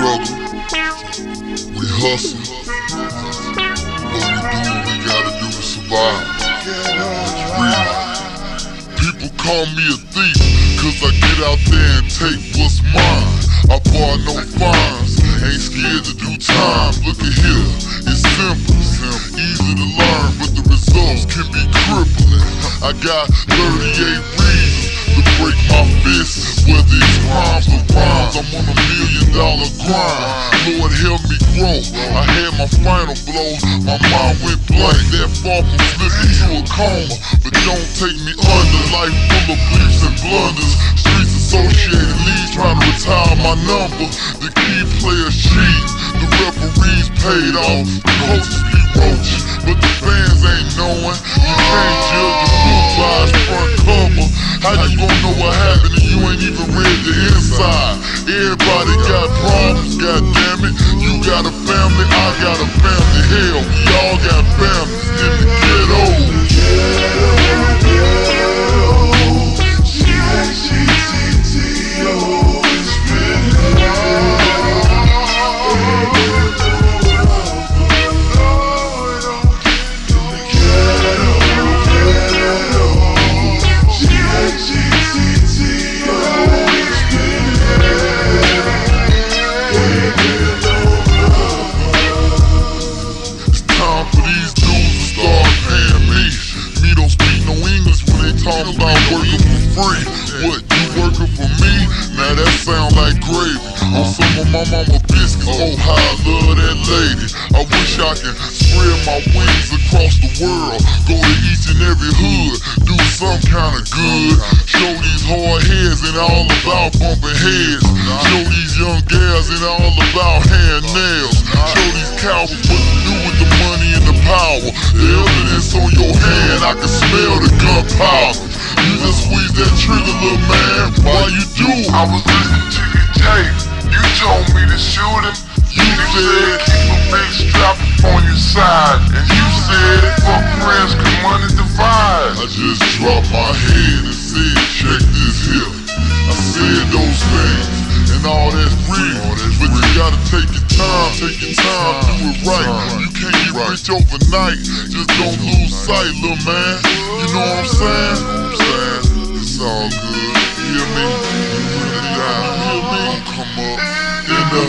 struggle, we hustle, but we do what we gotta do to survive. People call me a thief, cause I get out there and take what's mine. I bar no fines, ain't scared to do time. Look at here, it's simple, easy to learn, but the results can be crippling. I got 38 reasons to break my fist, whether it's crimes or rhymes. I'm on a million dollar grind. Lord help me grow. I had my final blow, my mind went blank. That far from slipping to a coma, but don't take me under. Life full of bleeps and blunders. Streets associated leads trying to retire my number. The key players cheat, the referees paid off, the coaches be roaching, but the fans ain't knowing. How you gon' know what happened and you ain't even read the inside? Everybody got problems, god free. What, you working for me? Now that sound like gravy. Some of my mama biscuits, oh how I love that lady. I wish I could spread my wings across the world. Go to each and every hood, do some kind of good. Show these hard heads and all about bumping heads. Show these young gals and all about hand nails. Show these cowards what to do with the money and the power. The evidence on your hand, I can smell the gunpowder. You just squeeze that trigger, little man. Why you do? I was listening to your tape. You told me to shoot him. You said keep a big strap on your side. And you time, take your time, do it right. You can't get rich overnight, just don't lose sight, little man. You know what I'm saying? It's all good. Hear me? You it down. Hear me? Come up in the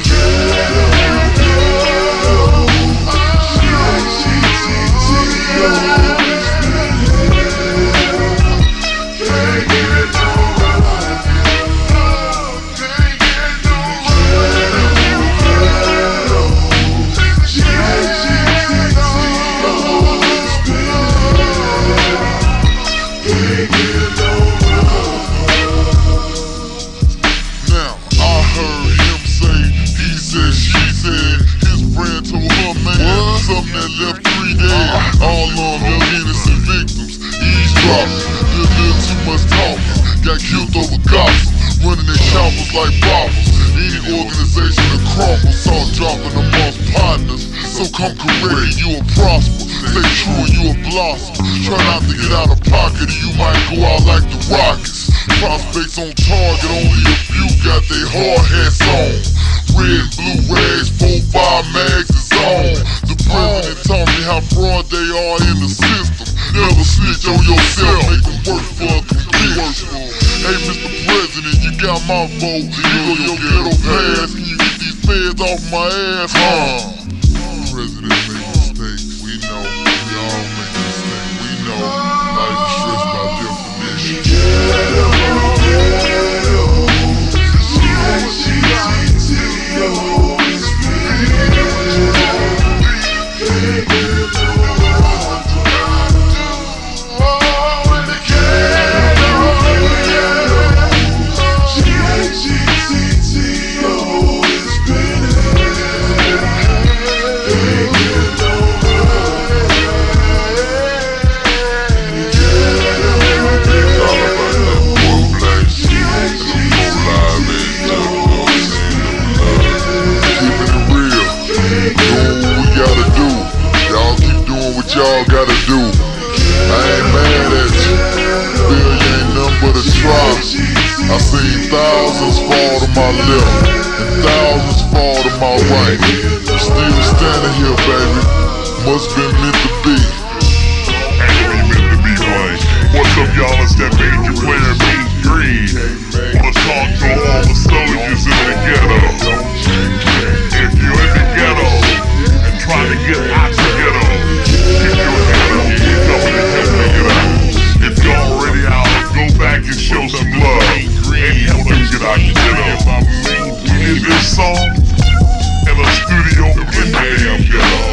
Now, gossip, running their choppers like boppers. Any organization that crumbles, saw dropping amongst partners. So come correct you will prosper. Stay true and you will blossom. Try not to get out of pocket or you might go out like the Rockets. Prospects on target, only a few got their hard hats on. Red blue rags, four, five mags is on. The president taught me how fraud they are in the system. Never snitch on yourself, make them work for a conviction. Hey, Mr. President, you got my vote. You know your ghetto pass. Can you get these feds off my ass, huh? the trials. I seen thousands fall to my left and thousands fall to my right. I'm still standing here, baby. Must been meant to be. this song in a studio in Damn Ghetto.